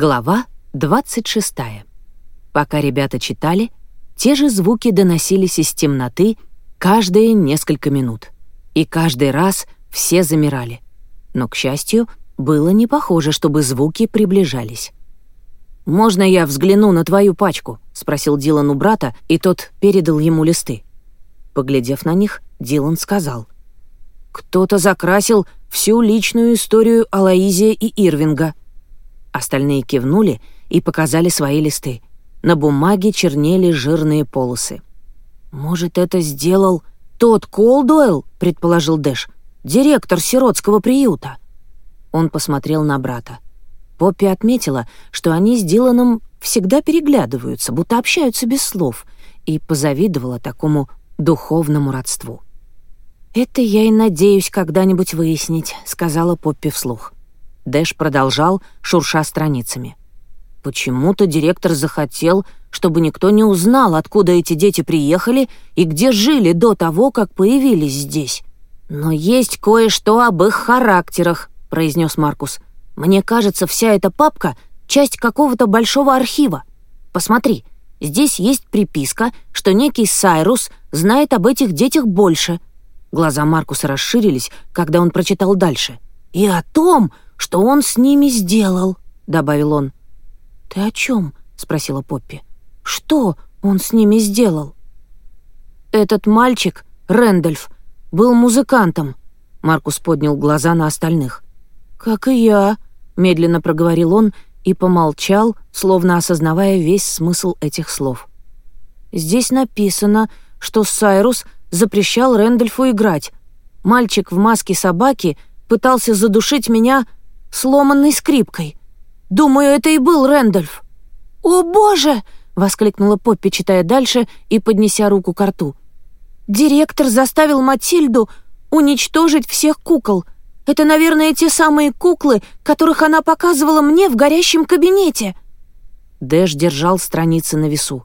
Глава 26. Пока ребята читали, те же звуки доносились из темноты каждые несколько минут. И каждый раз все замирали. Но, к счастью, было не похоже, чтобы звуки приближались. «Можно я взгляну на твою пачку?» — спросил Дилан у брата, и тот передал ему листы. Поглядев на них, Дилан сказал. «Кто-то закрасил всю личную историю Алаизия и Ирвинга — Остальные кивнули и показали свои листы. На бумаге чернели жирные полосы. «Может, это сделал тот Колдуэлл?» — предположил Дэш. «Директор сиротского приюта». Он посмотрел на брата. Поппи отметила, что они с Диланом всегда переглядываются, будто общаются без слов, и позавидовала такому духовному родству. «Это я и надеюсь когда-нибудь выяснить», — сказала Поппи вслух. Дэш продолжал, шурша страницами. Почему-то директор захотел, чтобы никто не узнал, откуда эти дети приехали и где жили до того, как появились здесь. «Но есть кое-что об их характерах», — произнес Маркус. «Мне кажется, вся эта папка — часть какого-то большого архива. Посмотри, здесь есть приписка, что некий Сайрус знает об этих детях больше». Глаза Маркуса расширились, когда он прочитал дальше. «И о том, что он с ними сделал», — добавил он. «Ты о чем?» — спросила Поппи. «Что он с ними сделал?» «Этот мальчик, Рэндольф, был музыкантом», — Маркус поднял глаза на остальных. «Как и я», — медленно проговорил он и помолчал, словно осознавая весь смысл этих слов. «Здесь написано, что Сайрус запрещал Рэндольфу играть. Мальчик в маске собаки пытался задушить меня сломанной скрипкой. Думаю, это и был Рэндольф. «О, боже!» — воскликнула Поппи, читая дальше и поднеся руку к рту. «Директор заставил Матильду уничтожить всех кукол. Это, наверное, те самые куклы, которых она показывала мне в горящем кабинете». Дэш держал страницы на весу.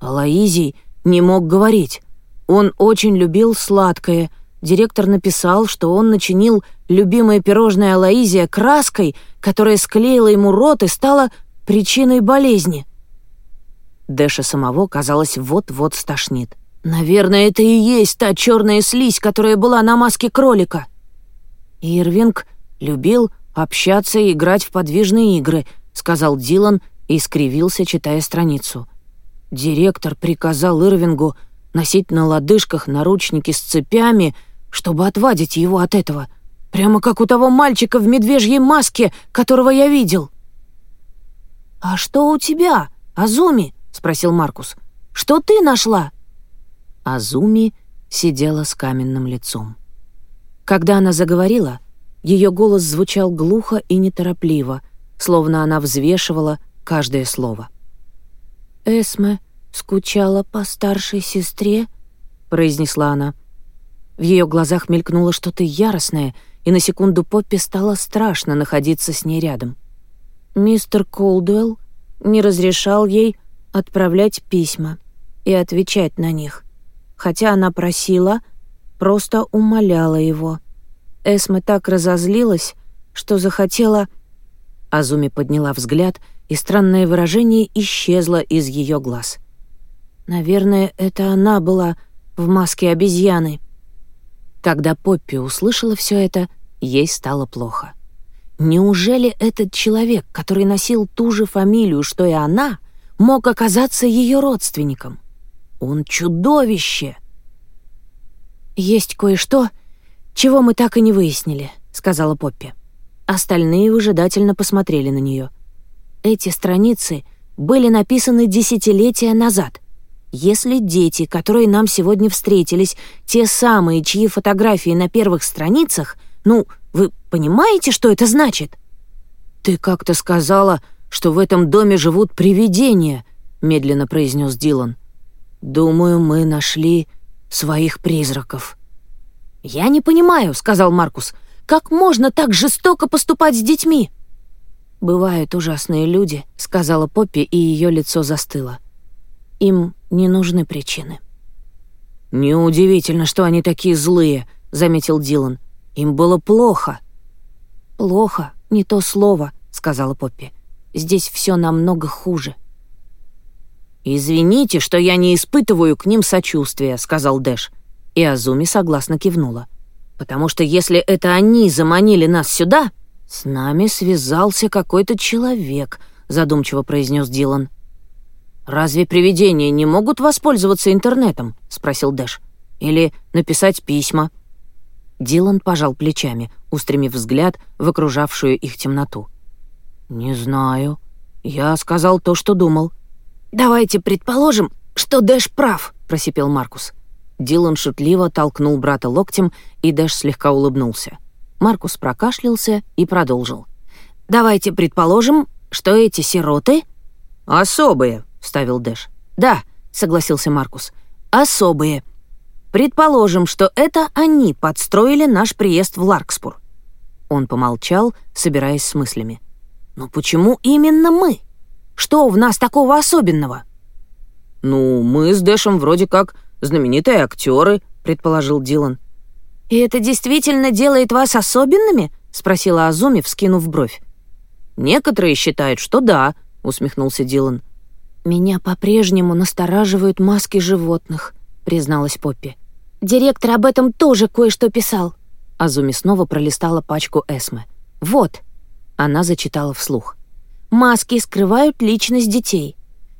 Алаизий не мог говорить. Он очень любил сладкое — Директор написал, что он начинил любимое пирожное Алаизия краской, которая склеила ему рот и стала причиной болезни. Дэша самого, казалось, вот-вот стошнит. «Наверное, это и есть та черная слизь, которая была на маске кролика». Ирвинг любил общаться и играть в подвижные игры, сказал Дилан и скривился, читая страницу. Директор приказал Ирвингу носить на лодыжках наручники с цепями — чтобы отвадить его от этого, прямо как у того мальчика в медвежьей маске, которого я видел. «А что у тебя, Азуми?» — спросил Маркус. «Что ты нашла?» Азуми сидела с каменным лицом. Когда она заговорила, ее голос звучал глухо и неторопливо, словно она взвешивала каждое слово. «Эсме скучала по старшей сестре», — произнесла она. — в ее глазах мелькнуло что-то яростное, и на секунду Поппи стало страшно находиться с ней рядом. Мистер Колдуэлл не разрешал ей отправлять письма и отвечать на них, хотя она просила, просто умоляла его. Эсма так разозлилась, что захотела... Азуми подняла взгляд, и странное выражение исчезло из ее глаз. Наверное, это она была в маске обезьяны — когда Поппи услышала все это, ей стало плохо. Неужели этот человек, который носил ту же фамилию, что и она, мог оказаться ее родственником? Он чудовище! «Есть кое-что, чего мы так и не выяснили», — сказала Поппи. Остальные выжидательно посмотрели на нее. Эти страницы были написаны десятилетия назад — если дети, которые нам сегодня встретились, те самые, чьи фотографии на первых страницах, ну, вы понимаете, что это значит? Ты как-то сказала, что в этом доме живут привидения, медленно произнес Дилан. Думаю, мы нашли своих призраков. Я не понимаю, сказал Маркус. Как можно так жестоко поступать с детьми? Бывают ужасные люди, сказала Поппи, и ее лицо застыло. Им не нужны причины. «Неудивительно, что они такие злые», — заметил Дилан. «Им было плохо». «Плохо, не то слово», — сказала Поппи. «Здесь все намного хуже». «Извините, что я не испытываю к ним сочувствия», — сказал Дэш. И Азуми согласно кивнула. «Потому что если это они заманили нас сюда...» «С нами связался какой-то человек», — задумчиво произнес Дилан. «Разве привидения не могут воспользоваться интернетом?» — спросил Дэш. «Или написать письма?» Дилан пожал плечами, устремив взгляд в окружавшую их темноту. «Не знаю. Я сказал то, что думал». «Давайте предположим, что Дэш прав», — просипел Маркус. Дилан шутливо толкнул брата локтем, и Дэш слегка улыбнулся. Маркус прокашлялся и продолжил. «Давайте предположим, что эти сироты...» «Особые», вставил Дэш. «Да», — согласился Маркус, — «особые. Предположим, что это они подстроили наш приезд в Ларкспур». Он помолчал, собираясь с мыслями. «Но почему именно мы? Что в нас такого особенного?» «Ну, мы с Дэшем вроде как знаменитые актеры», — предположил Дилан. «И это действительно делает вас особенными?» — спросила Азуми, вскинув бровь. «Некоторые считают, что да», — усмехнулся Дилан. «Меня по-прежнему настораживают маски животных», — призналась Поппи. «Директор об этом тоже кое-что писал». Азуми снова пролистала пачку Эсмы. «Вот», — она зачитала вслух. «Маски скрывают личность детей.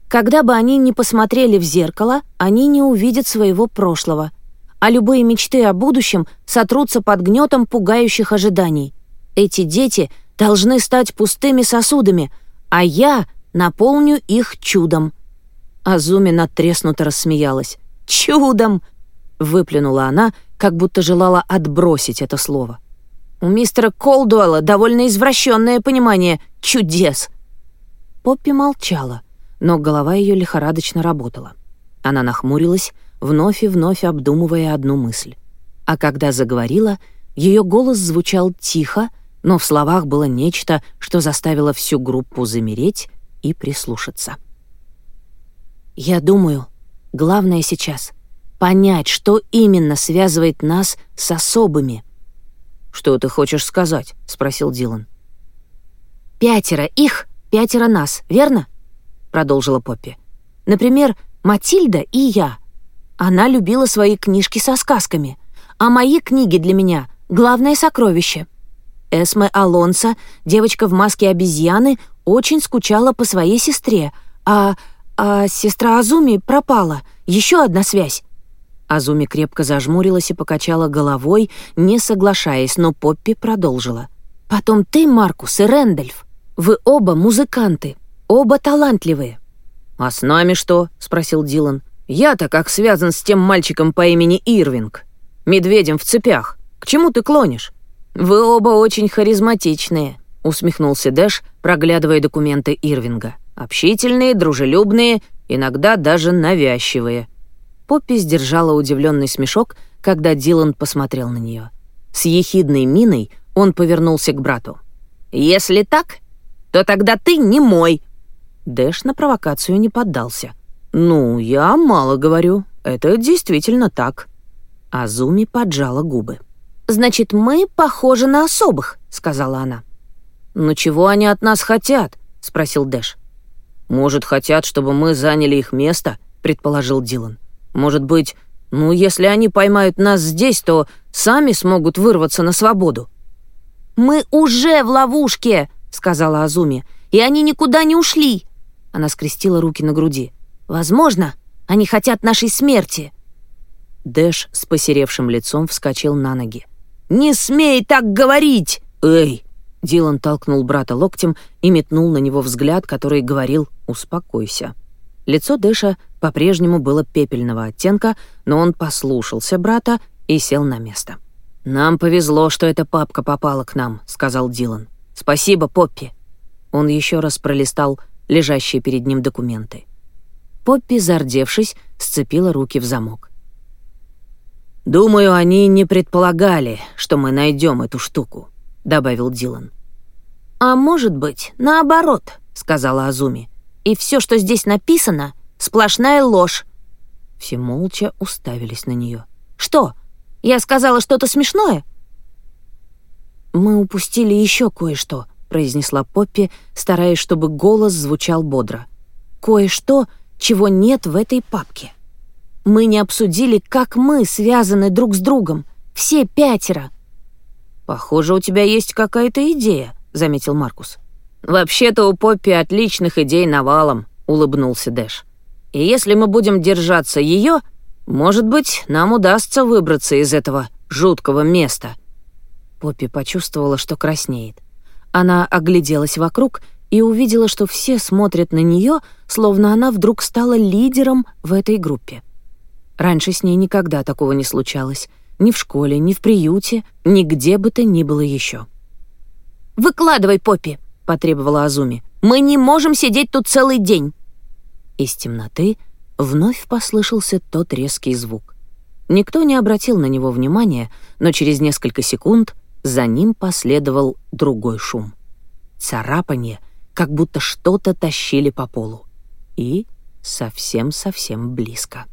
Когда бы они ни посмотрели в зеркало, они не увидят своего прошлого. А любые мечты о будущем сотрутся под гнетом пугающих ожиданий. Эти дети должны стать пустыми сосудами, а я Наполню их чудом». Азуми треснуто рассмеялась. «Чудом!» — выплюнула она, как будто желала отбросить это слово. «У мистера Колдуэлла довольно извращенное понимание чудес». Поппи молчала, но голова ее лихорадочно работала. Она нахмурилась, вновь и вновь обдумывая одну мысль. А когда заговорила, ее голос звучал тихо, но в словах было нечто, что заставило всю группу замереть и прислушаться. Я думаю, главное сейчас — понять, что именно связывает нас с особыми. «Что ты хочешь сказать?» — спросил Дилан. «Пятеро их, пятеро нас, верно?» — продолжила Поппи. «Например, Матильда и я. Она любила свои книжки со сказками, а мои книги для меня — главное сокровище». Эсме Алонса, девочка в маске обезьяны, очень скучала по своей сестре, а... а сестра Азуми пропала. Еще одна связь. Азуми крепко зажмурилась и покачала головой, не соглашаясь, но Поппи продолжила. «Потом ты, Маркус и Рэндольф. Вы оба музыканты, оба талантливые». «А с нами что?» — спросил Дилан. «Я-то как связан с тем мальчиком по имени Ирвинг? Медведем в цепях. К чему ты клонишь?» «Вы оба очень харизматичные», — усмехнулся Дэш, проглядывая документы Ирвинга. «Общительные, дружелюбные, иногда даже навязчивые». Поппи сдержала удивленный смешок, когда Дилан посмотрел на нее. С ехидной миной он повернулся к брату. «Если так, то тогда ты не мой». Дэш на провокацию не поддался. «Ну, я мало говорю. Это действительно так». Азуми поджала губы. «Значит, мы похожи на особых», — сказала она. «Но чего они от нас хотят?» — спросил Дэш. «Может, хотят, чтобы мы заняли их место?» — предположил Дилан. «Может быть, ну, если они поймают нас здесь, то сами смогут вырваться на свободу». «Мы уже в ловушке!» — сказала Азуми. «И они никуда не ушли!» Она скрестила руки на груди. «Возможно, они хотят нашей смерти!» Дэш с посеревшим лицом вскочил на ноги. «Не смей так говорить!» «Эй!» Дилан толкнул брата локтем и метнул на него взгляд, который говорил «Успокойся». Лицо Дэша по-прежнему было пепельного оттенка, но он послушался брата и сел на место. «Нам повезло, что эта папка попала к нам», — сказал Дилан. «Спасибо, Поппи». Он еще раз пролистал лежащие перед ним документы. Поппи, зардевшись, сцепила руки в замок. «Думаю, они не предполагали, что мы найдем эту штуку», — добавил Дилан. «А может быть, наоборот», — сказала Азуми. «И все, что здесь написано, сплошная ложь». Все молча уставились на нее. «Что? Я сказала что-то смешное?» «Мы упустили еще кое-что», — произнесла Поппи, стараясь, чтобы голос звучал бодро. «Кое-что, чего нет в этой папке». Мы не обсудили, как мы связаны друг с другом. Все пятеро. «Похоже, у тебя есть какая-то идея», — заметил Маркус. «Вообще-то у Поппи отличных идей навалом», — улыбнулся Дэш. «И если мы будем держаться ее, может быть, нам удастся выбраться из этого жуткого места». Поппи почувствовала, что краснеет. Она огляделась вокруг и увидела, что все смотрят на нее, словно она вдруг стала лидером в этой группе. Раньше с ней никогда такого не случалось. Ни в школе, ни в приюте, нигде бы то ни было еще. «Выкладывай, Поппи!» — потребовала Азуми. «Мы не можем сидеть тут целый день!» Из темноты вновь послышался тот резкий звук. Никто не обратил на него внимания, но через несколько секунд за ним последовал другой шум. Царапанье, как будто что-то тащили по полу. И совсем-совсем близко.